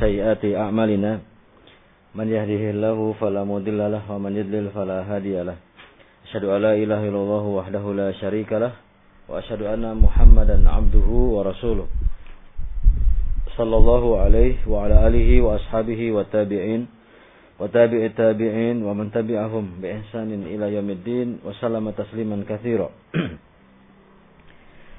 sayyiati a'malina. Man yahdihillahu fala mudilla lahu wa man yudlil fala hadiya lahu asyhadu alla ilaha illallah la syarika wa asyhadu anna muhammadan 'abduhu wa rasuluh. Sallallahu alaihi wa ala alihi wa ashabihi wa tabi'in wa tabi'i wa man tabi'ahum bi ihsanin ila yaumiddin wa sallama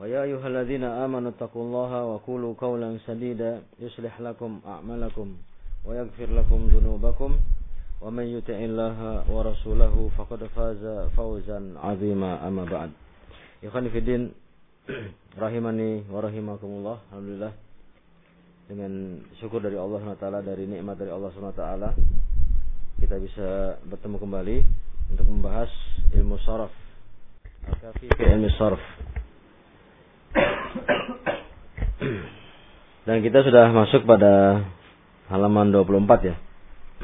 ويا أيها الذين آمنوا اتقوا الله وقولوا قولا سديدا يصلح لكم أعمالكم ويغفر لكم ذنوبكم ومن يطع الله ورسوله فقد فاز فوزا عظيما أما بعد إخواني في الدين rahimani wa rahimakumullah alhamdulillah dengan syukur dari Allah SWT dari nikmat dari Allah SWT kita bisa bertemu kembali untuk membahas ilmu saraf al-kafi fi ilmu saraf dan kita sudah masuk pada halaman 24 ya.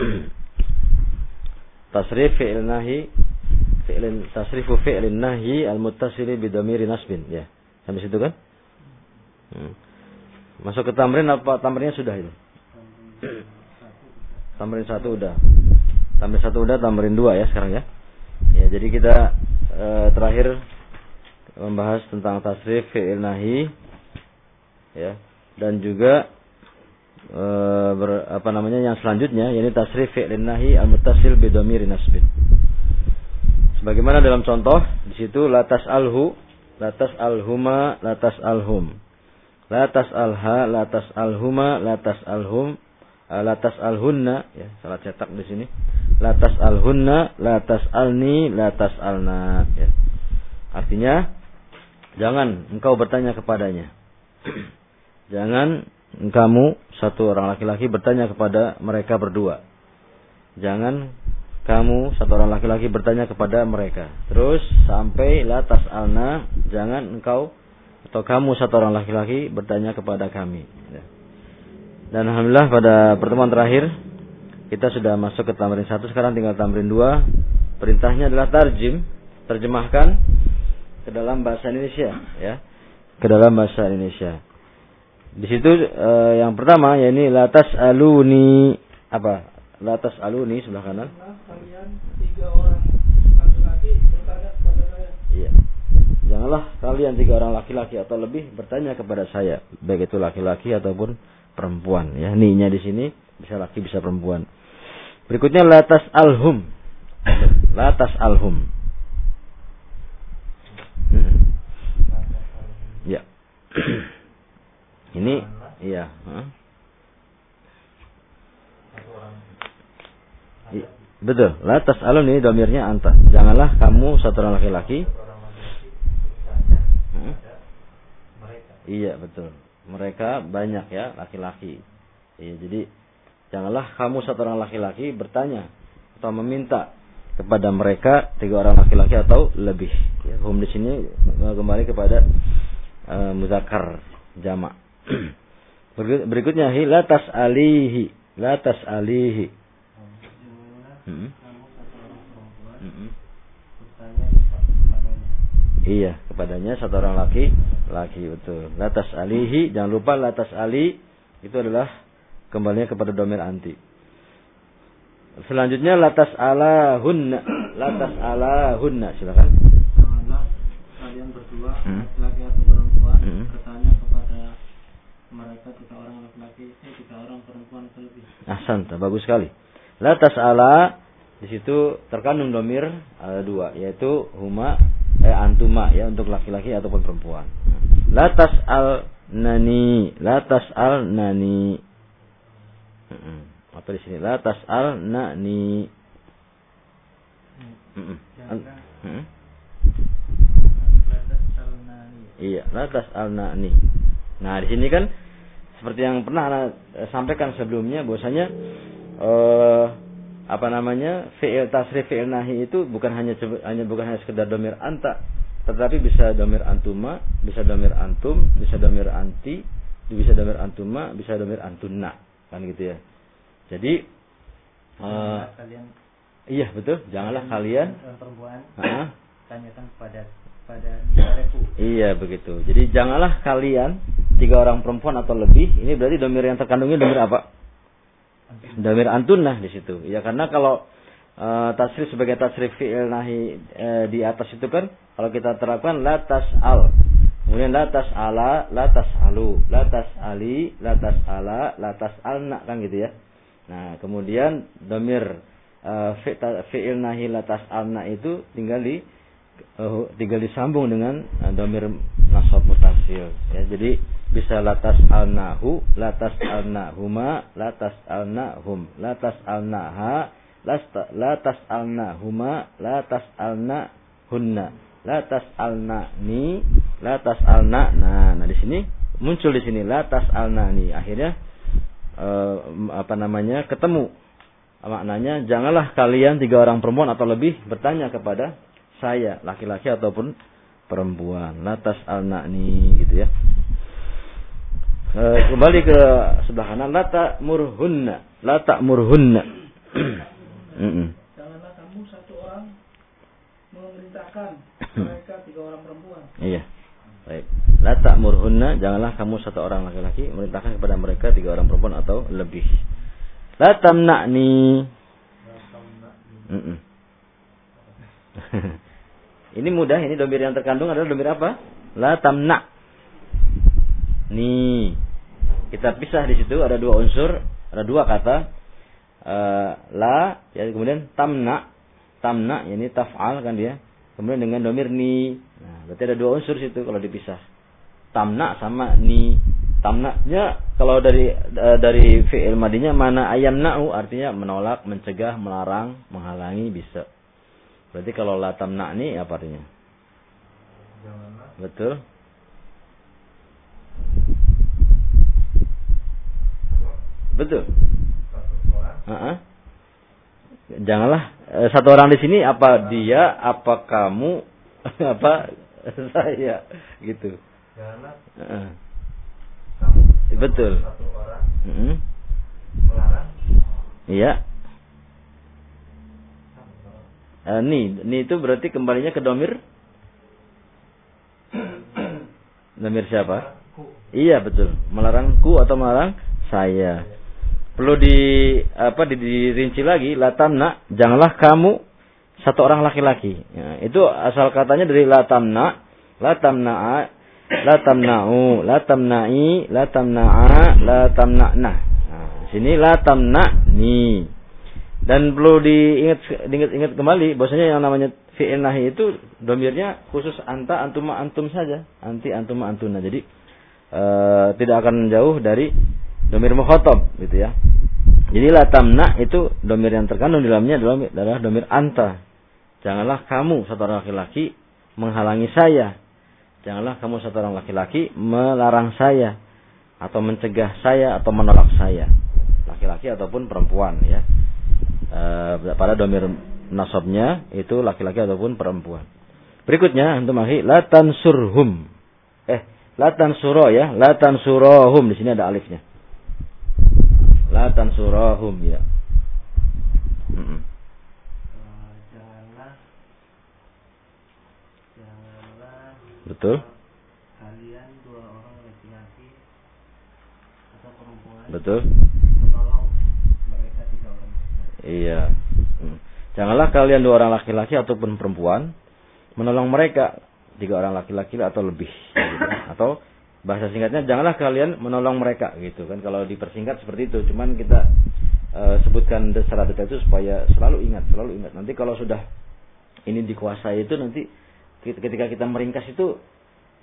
Tasrif fi'il nahi fi'lin tasrifu fi'lin nahi al-muttasili bidhamiri nasbin ya. Sampai situ kan? Hmm. masuk ke tamrin apa? Tamrinnya sudah ini tamrin satu udah. Tamrin satu udah tamrin dua ya sekarang ya. Ya jadi kita e, terakhir membahas tentang tasrif fi'il nahi ya dan juga e, ber, apa namanya yang selanjutnya yakni tasrif fi'il nahi al-muttasil bi dhamiri nasbin. Sebagaimana dalam contoh di situ latas alhu latas alhuma latas alhum latas alha latas alhuma latas alhum latas alhunna ya salah cetak di sini. Latas alhunna latas alni latas alna ya. Artinya jangan engkau bertanya kepadanya jangan kamu satu orang laki-laki bertanya kepada mereka berdua. Jangan kamu satu orang laki-laki bertanya kepada mereka. Terus sampai latas alna jangan engkau atau kamu satu orang laki-laki bertanya kepada kami. Ya. dan alhamdulillah pada pertemuan terakhir kita sudah masuk ke tamrin satu sekarang tinggal tamrin dua. Perintahnya adalah tarjim terjemahkan ke dalam bahasa Indonesia ya. Ke dalam bahasa Indonesia di situ eh, yang pertama ya ini latas aluni apa? Latas aluni sebelah kanan. Iya. Janganlah kalian tiga orang laki-laki atau lebih bertanya kepada saya baik itu laki-laki ataupun perempuan. Ya ninya di sini bisa laki bisa perempuan. Berikutnya latas alhum latas alhum Ya. Ini iya, iya. Betul. Latas alun ini domirnya anta. Janganlah kamu satu orang laki-laki. Hmm? Iya betul. Mereka banyak ya laki-laki. Iya jadi janganlah kamu satu orang laki-laki bertanya atau meminta kepada mereka tiga orang laki-laki atau lebih. Ya, hum di sini kembali kepada uh, muzakkar jamak. Berikutnya latas alihi, latas alihi. Hmm. Hmm. Iya, kepadanya satu orang laki, laki betul. Latas alihi, jangan lupa latas ali itu adalah kembalinya kepada domir anti. Selanjutnya latas ala hunna. Latas ala hunna. Silakan. Mereka tiga orang laki-laki eh tiga orang perempuan. Ahsan, bagus sekali. Latas ala di situ terkandung domir ada dua yaitu huma eh antuma ya untuk laki-laki ataupun perempuan. Latas al nani, latas al nani. Apa di sini la tas'al na'ni. Iya, la tas'al na'ni. Nah, di sini kan seperti yang pernah Anda sampaikan sebelumnya bahwasanya eh apa namanya fi'il tasrif fi'il nahi itu bukan hanya hanya bukan hanya sekedar domir anta tetapi bisa domir antuma bisa domir antum bisa domir anti bisa domir antuma bisa domir antunna. Kan gitu ya. Jadi uh, kalian iya betul. Janganlah kalian perempuan uh, tanyakan kepada pada iya begitu jadi janganlah kalian tiga orang perempuan atau lebih ini berarti domir yang terkandungnya domir apa Damir antunah di situ. Ya karena kalau uh, tasrif sebagai tasrif fi'il nahi uh, di atas itu kan kalau kita terapkan la tas'al. Kemudian la tas'ala, la tas'alu, la tas'ali, la tas'ala, la tas'alna kan gitu ya. Nah, kemudian domir uh, fi'il nahi la tas'alna itu tinggal di uh, tinggal disambung dengan uh, domir nasab mutasil. Ya. Jadi bisa latas alnahu latas alnahuma latas alnahum latas alnaha latas alnahuma latas alnahunna latas alnani latas alna nah nah di sini muncul di sini latas alnani. Akhirnya eh, apa namanya ketemu. Maknanya janganlah kalian tiga orang perempuan atau lebih bertanya kepada saya laki-laki ataupun perempuan. Latas alnani gitu ya. Eh, kembali ke sebelah kanan. La ta'murhunna. La ta'murhunna. Janganlah kamu satu orang memerintahkan mereka tiga orang perempuan. Iya. Baik. La ta'murhunna. Janganlah kamu satu orang laki-laki memerintahkan kepada mereka tiga orang perempuan atau lebih. La tamna'ni ini mudah ini domir yang terkandung adalah domir apa la tamna' Nih, kita pisah di situ ada dua unsur, ada dua kata. Uh, la, ya kemudian tamna, tamna, ini taf'al kan dia. Kemudian dengan domir ni. Nah, berarti ada dua unsur situ kalau dipisah. Tamna sama ni. Tamna-nya kalau dari uh, dari fi'il madinya mana ayam na'u artinya menolak, mencegah, melarang, menghalangi bisa. Berarti kalau la tamna ni apa artinya? Betul. Betul. Uh -uh. Janganlah eh, satu orang di sini apa dia, apa kamu, apa saya, gitu. Janganlah. Uh. Kamu. Betul. Satu orang. Uh -uh. Melarang. Iya. Uh, nih, nih itu berarti kembalinya ke domir. domir siapa? Iya betul. Melarangku atau melarang saya. Perlu di apa di, dirinci lagi latamna janganlah kamu satu orang laki-laki. Ya, itu asal katanya dari latamna, latamna, latamna'u, latamna'i, latamna'a, latamna'na. Nah, sini latamna'ni. Dan perlu diingat ingat-ingat kembali bahwasanya yang namanya fi'il nahi itu domirnya khusus anta antuma antum saja, anti antuma antuna. Jadi e, tidak akan jauh dari domir mukhotob gitu ya. Jadi latamna itu domir yang terkandung di dalamnya adalah, adalah domir anta. Janganlah kamu satu laki-laki menghalangi saya. Janganlah kamu satu laki-laki melarang saya atau mencegah saya atau menolak saya. Laki-laki ataupun perempuan ya. E, pada domir nasabnya itu laki-laki ataupun perempuan. Berikutnya untuk ahi latan surhum. Eh, latan suro ya, latan surohum di sini ada alifnya la tansurahum ya. Mm Betul. Kalian dua orang laki-laki atau perempuan. Betul. Menolong mereka tiga orang. Iya. Hmm. Janganlah kalian dua orang laki-laki ataupun perempuan menolong mereka tiga orang laki-laki atau lebih. Gitu. Atau bahasa singkatnya janganlah kalian menolong mereka gitu kan kalau dipersingkat seperti itu cuman kita uh, sebutkan secara detail itu supaya selalu ingat selalu ingat nanti kalau sudah ini dikuasai itu nanti ketika kita meringkas itu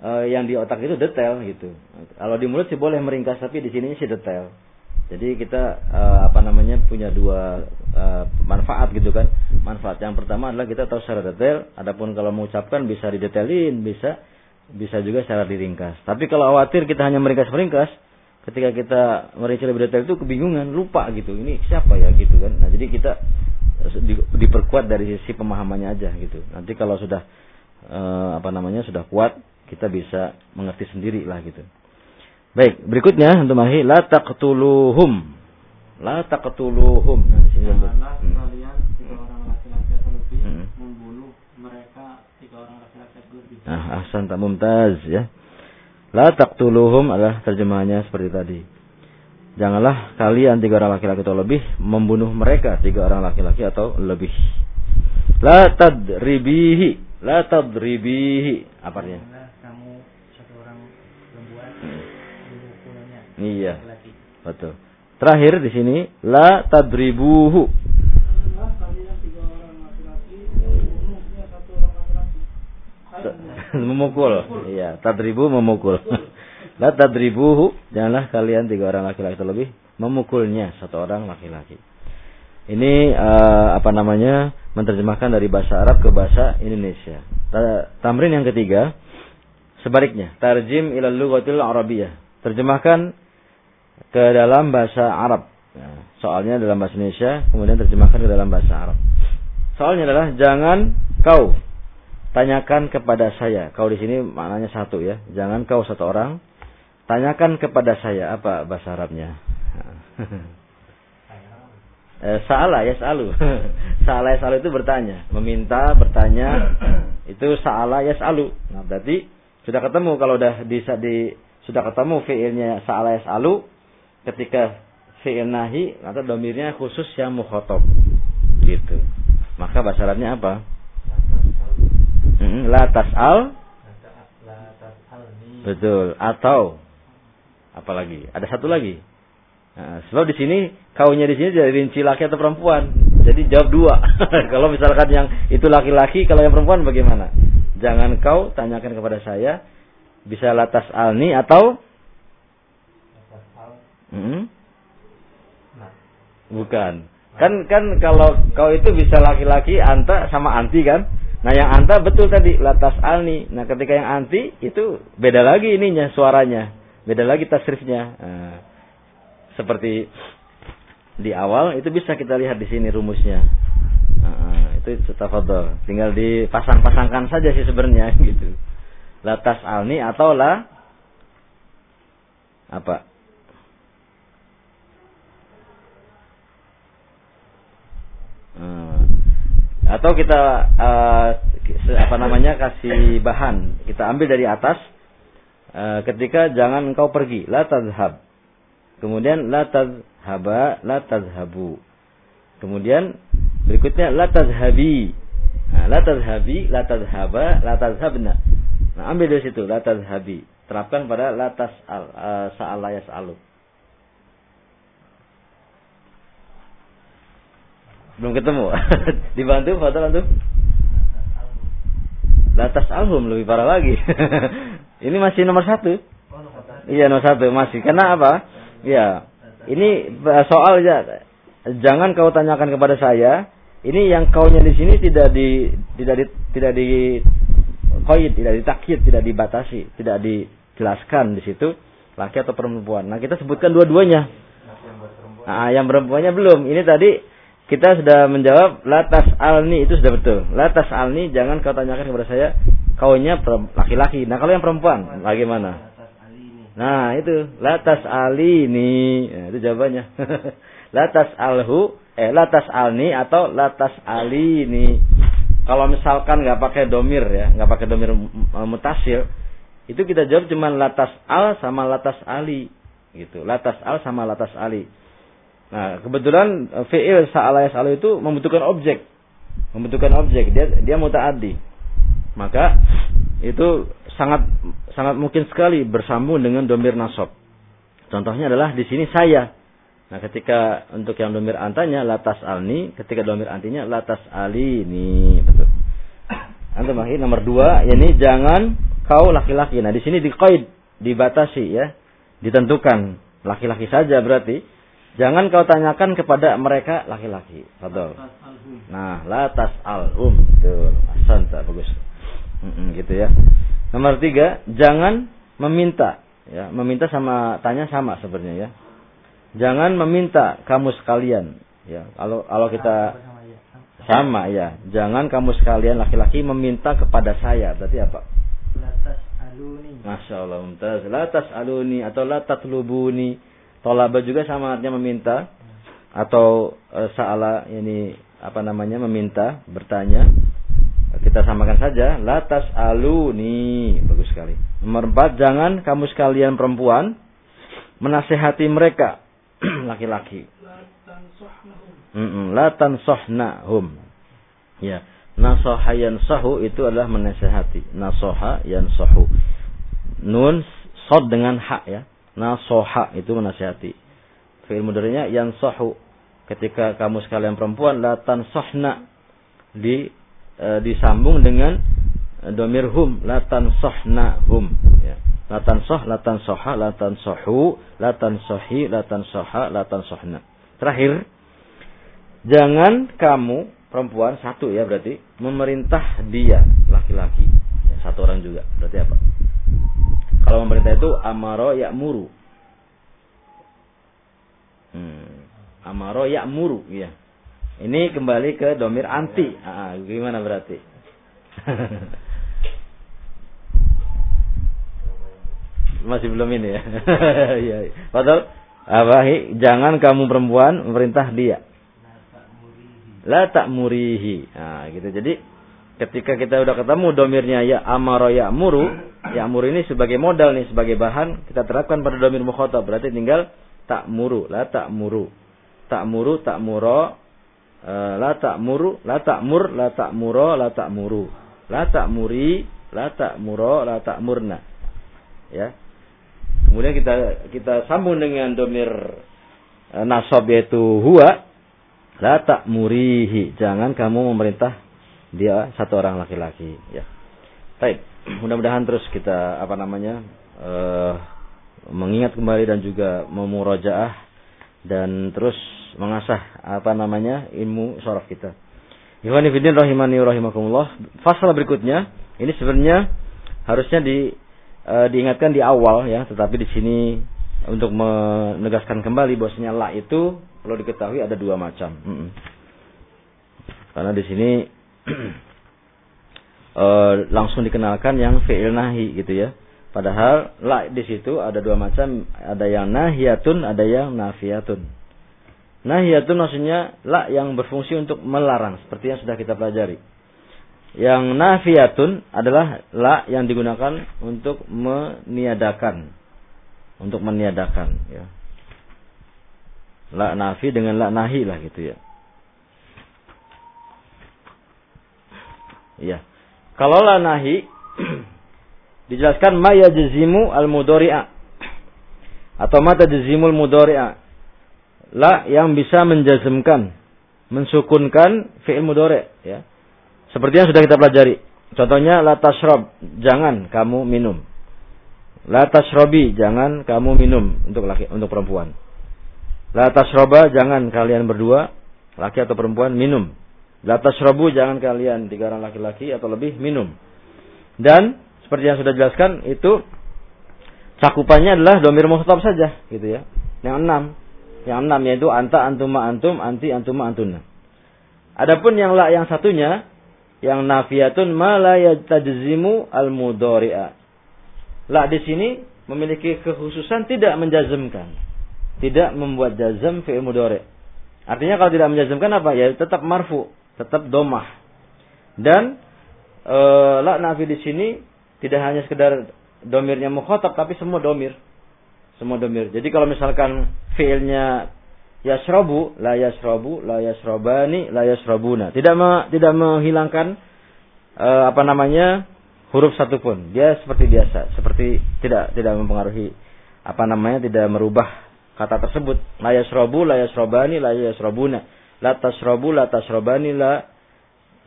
uh, yang di otak itu detail gitu kalau di mulut sih boleh meringkas tapi di sini sih detail jadi kita uh, apa namanya punya dua uh, manfaat gitu kan manfaat yang pertama adalah kita tahu secara detail adapun kalau mengucapkan bisa didetailin bisa bisa juga secara diringkas. Tapi kalau khawatir kita hanya meringkas-meringkas, ketika kita merinci lebih detail itu kebingungan, lupa gitu. Ini siapa ya gitu kan. Nah, jadi kita diperkuat dari sisi pemahamannya aja gitu. Nanti kalau sudah uh, apa namanya sudah kuat, kita bisa mengerti sendiri lah gitu. Baik, berikutnya untuk mahi la taqtuluhum. La taqtuluhum. Nah, sini Janganlah hmm. kalian tiga orang laki-laki atau lebih hmm. membunuh mereka tiga orang laki-laki atau lebih. Ah, ahsan tak mumtaz ya. La taqtuluhum adalah terjemahannya seperti tadi. Janganlah kalian tiga orang laki-laki atau lebih membunuh mereka tiga orang laki-laki atau lebih. La tadribihi, la tadribihi. Apa artinya? Kamu satu orang perempuan hmm. Iya. Betul. Terakhir di sini la tadribuhu. memukul. Iya, tadribu memukul. La tadribuhu, janganlah kalian tiga orang laki-laki terlebih memukulnya satu orang laki-laki. Ini uh, apa namanya? menerjemahkan dari bahasa Arab ke bahasa Indonesia. Tamrin yang ketiga sebaliknya, tarjim ilal lughatil arabiyyah. Terjemahkan ke dalam bahasa Arab. Ya, soalnya dalam bahasa Indonesia, kemudian terjemahkan ke dalam bahasa Arab. Soalnya adalah jangan kau tanyakan kepada saya. Kau di sini maknanya satu ya. Jangan kau satu orang Tanyakan kepada saya apa bahasa Arabnya. eh, salah ya salu. salah ya salu itu bertanya, meminta, bertanya. itu salah ya salu. Nah berarti sudah ketemu kalau udah bisa di sudah ketemu fiilnya salah ya salu ketika fiil nahi atau domirnya khusus yang mukhotob gitu. Maka bahasa Arabnya apa? La tas'al Betul. Atau Apalagi? Ada satu lagi. Nah, sebab di sini kaunya di sini jadi rinci laki atau perempuan. Jadi jawab dua. kalau misalkan yang itu laki-laki, kalau yang perempuan bagaimana? Jangan kau tanyakan kepada saya. Bisa latas alni atau? Hmm? Bukan. Kan kan kalau kau itu bisa laki-laki anta sama anti kan? Nah yang anta betul tadi latas alni. Nah ketika yang anti itu beda lagi ininya suaranya. Beda lagi tasrifnya. Nah, seperti di awal itu bisa kita lihat di sini rumusnya. Nah, itu tafadhol. Tinggal dipasang-pasangkan saja sih sebenarnya gitu. Latas alni atau la apa? Hmm. Atau kita uh, apa namanya kasih bahan, kita ambil dari atas, Eh, ketika jangan engkau pergi, la tadhhab. Kemudian la tadhhaba, la tadhhabu. Kemudian berikutnya la tadhhabi. Nah, la tadhhabi, la tadhhaba, la tadhhabna. Nah, ambil dari situ la tadhhabi. Terapkan pada la tas'al, uh, sa'ala yas'alu. Belum ketemu. Dibantu, Fadal antum? Latas alhum lebih parah lagi. Ini masih nomor satu. Iya nomor satu masih. Karena apa? Ya, ini soal ya. Jangan kau tanyakan kepada saya. Ini yang kaunya di sini tidak di tidak di tidak di koid, tidak ditakir, tidak dibatasi, tidak dijelaskan di situ laki atau perempuan. Nah kita sebutkan dua-duanya. Nah, yang perempuannya belum. Ini tadi kita sudah menjawab latas alni itu sudah betul. Latas alni jangan kau tanyakan kepada saya kaunya laki-laki. Nah kalau yang perempuan bagaimana? Nah itu latas alini. Nah, itu jawabannya. latas alhu, eh latas alni atau latas alini. Kalau misalkan nggak pakai domir ya, nggak pakai domir mutasil, itu kita jawab cuma latas al sama latas ali, gitu. Latas al sama latas ali. Nah, kebetulan eh, fi'il sa'ala yas'alu itu membutuhkan objek. Membutuhkan objek. Dia dia mutaaddi. Maka itu sangat sangat mungkin sekali bersambung dengan domir nasab. Contohnya adalah di sini saya. Nah, ketika untuk yang domir antanya latas alni, ketika domir antinya latas ali ini, betul. Antum nomor dua, yakni jangan kau laki-laki. Nah, di sini di dibatasi ya, ditentukan laki-laki saja berarti Jangan kau tanyakan kepada mereka laki-laki. Betul. Nah, la tas'alhum. Betul. Asan bagus. Mm -mm, gitu ya. Nomor tiga, jangan meminta. Ya, meminta sama tanya sama sebenarnya ya. Jangan meminta kamu sekalian. Ya, kalau kalau kita Sama ya. Jangan kamu sekalian laki-laki meminta kepada saya. Berarti apa? Latas aluni. Masya Allah. Mumtaz. Latas aluni atau latat lubuni. Tolaba juga sama artinya meminta. Atau e, saala ini apa namanya meminta, bertanya. Kita samakan saja. Latas aluni. Bagus sekali. Nomor empat. Jangan kamu sekalian perempuan menasehati mereka. Laki-laki. La tansohnahum. Ya. Nasoha sahu itu adalah menasehati. Nasoha sahu. Nun sod dengan hak ya. Nasoha itu menasehati. Fi'il mudarinya sahu. Ketika kamu sekalian perempuan la tansohna di e, disambung dengan e, domir hum la tansohnahum ya. La tansoh, la tansoha, la tansohu, la tansohi, la tansoha, la tansohna. Terakhir, Jangan kamu perempuan satu ya berarti memerintah dia laki-laki satu orang juga berarti apa? Kalau memerintah itu amaro muru Hmm. Amaro muru ya. Ini kembali ke domir anti. Ah, gimana berarti? Masih belum ini ya. Iya. Padahal apa? Jangan kamu perempuan memerintah dia la tak murihi. Nah, gitu. Jadi ketika kita udah ketemu domirnya ya amaro ya muru, ya muru ini sebagai modal nih, sebagai bahan kita terapkan pada domir mukhotob. Berarti tinggal tak muru, la tak muru. Tak muru, tak muro, uh, la tak muru, la tak mur, la tak muro, la tak muru. La tak muri, la tak muro, la tak murna. Ya. Kemudian kita kita sambung dengan domir uh, nasab yaitu huwa La tak murihi. Jangan kamu memerintah dia satu orang laki-laki. Ya. Baik. Mudah-mudahan terus kita apa namanya uh, mengingat kembali dan juga memurajaah dan terus mengasah apa namanya ilmu sorok kita. Fillah rahimani rahimakumullah. Fasal berikutnya ini sebenarnya harusnya di uh, diingatkan di awal ya, tetapi di sini untuk menegaskan kembali bahwasanya la itu perlu diketahui ada dua macam. Hmm. Karena di sini e, langsung dikenalkan yang fi'il nahi gitu ya. Padahal la di situ ada dua macam, ada yang nahiyatun, ada yang nafiyatun. Nahiyatun maksudnya la yang berfungsi untuk melarang, seperti yang sudah kita pelajari. Yang nafiyatun adalah la yang digunakan untuk meniadakan untuk meniadakan ya. La nafi dengan la nahi lah gitu ya. Ya. Kalau la nahi dijelaskan ma yajzimu al mudhari'a atau mata jazimul mudhari'a. La yang bisa menjazmkan, mensukunkan fi'il mudhari' ya. Seperti yang sudah kita pelajari. Contohnya la tashrab, jangan kamu minum. La tashrobi, jangan kamu minum untuk laki untuk perempuan. La tashroba, jangan kalian berdua, laki atau perempuan minum. La tashrobu, jangan kalian tiga orang laki-laki atau lebih minum. Dan seperti yang sudah jelaskan itu cakupannya adalah domir muhtab saja, gitu ya. Yang enam, yang enam yaitu anta antuma antum anti antuma antuna. Adapun yang la yang satunya yang nafiatun ma la al mudhari'a La di sini memiliki kekhususan tidak menjazmkan. Tidak membuat jazm fi'il mudhari. Artinya kalau tidak menjazmkan apa? Ya tetap marfu, tetap domah. Dan e, la nafi di sini tidak hanya sekedar domirnya mukhatab tapi semua domir. Semua domir. Jadi kalau misalkan fiilnya yasrobu, la yasrobu, la yasrobani, la yasrobuna. Tidak me, tidak menghilangkan e, apa namanya huruf satupun. Dia seperti biasa, seperti tidak tidak mempengaruhi apa namanya tidak merubah kata tersebut. La yasrobu, la yasrobani, la yasrobuna. La tasrobu, la tasrobani, la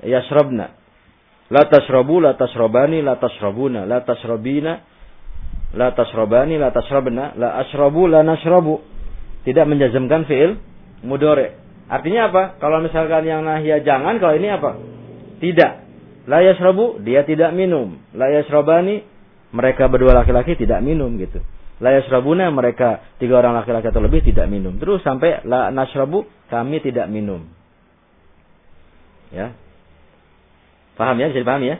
yasrobna. La tasrobu, la tasrobani, la tasrobuna. La tasrobina, la tasrobani, la tasrobna. La asrobu, la nasrobu. Tidak menjazmkan fi'il mudore. Artinya apa? Kalau misalkan yang nahya jangan, kalau ini apa? Tidak. La yasrabu, dia tidak minum. La yasrabani, mereka berdua laki-laki tidak minum gitu. La yasrabuna, mereka tiga orang laki-laki atau lebih tidak minum. Terus sampai la nasrabu, kami tidak minum. Ya. Paham ya? Bisa dipahami ya?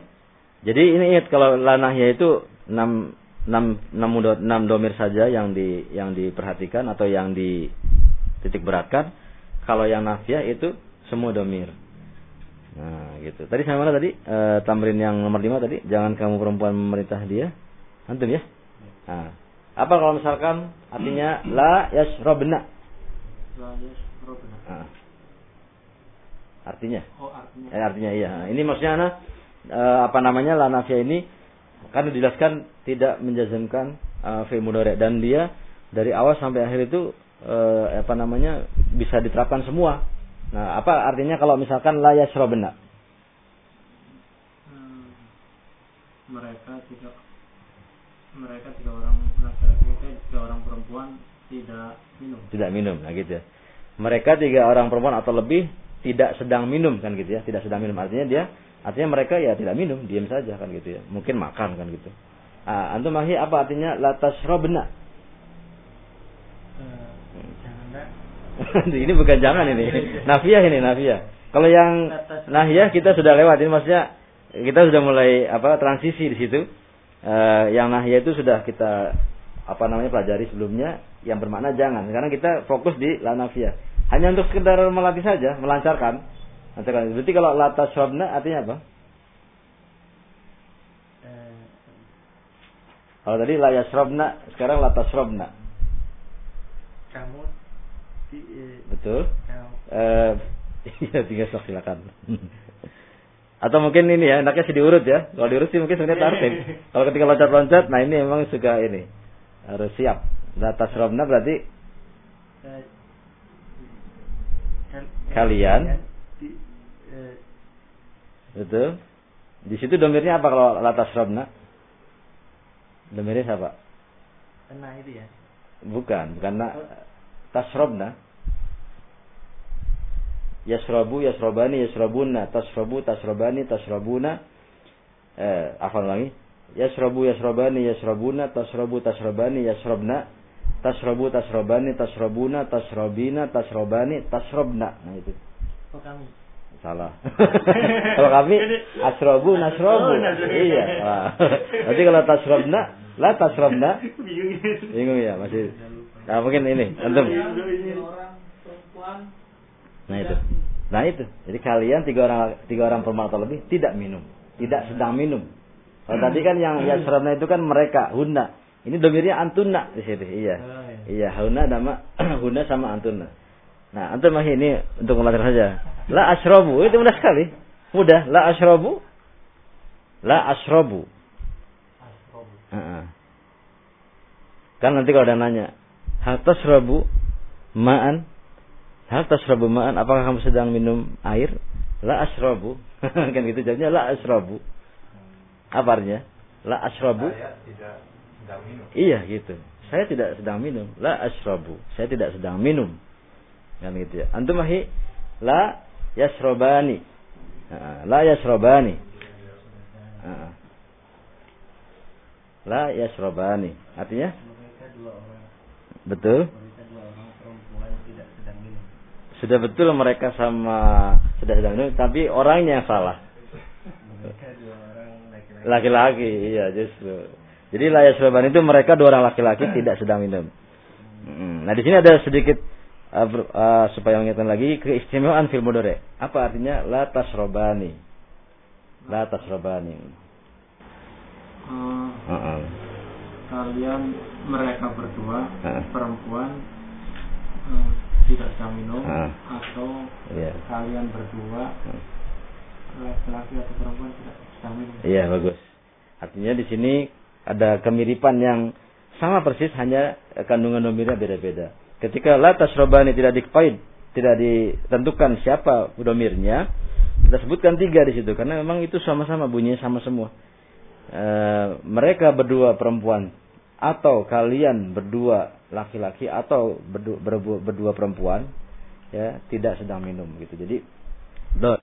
Jadi ini ingat kalau la nahya itu 6 6 6 6 domir saja yang di yang diperhatikan atau yang di titik beratkan. Kalau yang nafiyah itu semua domir. Nah, gitu. Tadi sama mana tadi? E, tamrin yang nomor 5 tadi, jangan kamu perempuan memerintah dia. Antum ya? Nah, apa kalau misalkan artinya la yasrabna? La yasrabna. Nah. Artinya? Oh, artinya. Eh, artinya iya. Ini maksudnya ana e, apa namanya la nafiyah ini kan dijelaskan tidak menjazmkan uh, fi'il mudhari dan dia dari awal sampai akhir itu uh, apa namanya bisa diterapkan semua Nah, apa artinya kalau misalkan la yashrabna? Hmm, mereka tidak mereka tiga orang laki-laki tiga orang perempuan tidak minum. Tidak minum, nah gitu ya. Mereka tiga orang perempuan atau lebih tidak sedang minum kan gitu ya, tidak sedang minum artinya dia artinya mereka ya tidak minum, diam saja kan gitu ya. Mungkin makan kan gitu. Ah, antum mahi apa artinya la tashrabna? ini bukan jangan ini. Nafiyah ini nafiyah. Kalau yang nahiyah kita sudah lewat ini maksudnya kita sudah mulai apa transisi di situ. Uh, yang nahiyah itu sudah kita apa namanya pelajari sebelumnya yang bermakna jangan karena kita fokus di la nafiyah. Hanya untuk sekedar melatih saja, melancarkan. Lancarkan. Berarti kalau la tashrabna artinya apa? Eh. Kalau tadi la yashrabna, sekarang la tashrabna. Kamu Betul. Eh, iya tiga sok silakan. Atau mungkin ini ya, enaknya sih diurut ya. Kalau diurut sih mungkin sebenarnya tartib. Kalau ketika loncat-loncat, nah ini memang suka ini. Harus siap. Data serobna berarti kalian. Betul. Di situ domirnya apa kalau latas robna? Domirnya siapa? Kena itu ya. Bukan, bukan na, tasrobna yasrabu yasrabani yasrabuna tasrabu tasrabani tasrabuna. Eh afal lagi. Yasrabu yasrabani yasrabuna tasrabu tasrabani yasrabna. Tasrabu tasrabani tasrabuna tasrabina tasrabani tasrabna. Nah itu. Oh kami? Salah. Kalau kami asrabu nasrabu. Iya. Salah nanti kalau tasrabna lah tasrabna. Bingung. Ya masih nah mungkin ini antum. orang perempuan Nah itu. Nah itu. Jadi kalian tiga orang tiga orang perempuan atau lebih tidak minum, tidak sedang minum. Kalau tadi kan yang ya serana itu kan mereka hunna. Ini domirnya antuna di situ. Iya. Oh, iya. iya, hunna nama hunna sama antuna. Nah, antum ini untuk melatih saja. La asrobu itu mudah sekali. Mudah. La asrobu. La asrobu. Uh -uh. Kan nanti kalau ada nanya, hal tasrabu ma'an Hal tasrabu ma'an, apakah kamu sedang minum air? La asrabu. kan gitu jawabnya la asrabu. Apa artinya? La asrabu. Saya tidak sedang minum. Iya gitu. Saya tidak sedang minum. La asrabu. Saya tidak sedang minum. Kan gitu ya. Antum mahi la yasrobani. La yasrobani. La yasrobani. Artinya? Betul. Sudah betul mereka sama sudah sedang minum, tapi orangnya yang salah. Laki-laki, iya justru. Jadi layas beban itu mereka dua orang laki-laki tidak sedang minum. Nah di sini ada sedikit uh, uh, supaya mengingatkan lagi keistimewaan fil mudore. Apa artinya la tasrobani? La tasrobani. Uh, uh -uh. Kalian mereka berdua uh. perempuan uh, tidak sedang minum ah. atau yeah. kalian berdua laki-laki atau perempuan tidak sedang minum. Iya bagus. Artinya di sini ada kemiripan yang sama persis hanya kandungan domirnya beda-beda. Ketika la tasrobani tidak dikepaid, tidak ditentukan siapa domirnya, kita sebutkan tiga di situ karena memang itu sama-sama bunyinya sama semua. E, mereka berdua perempuan atau kalian berdua laki-laki atau berdua, berdua, perempuan ya tidak sedang minum gitu. Jadi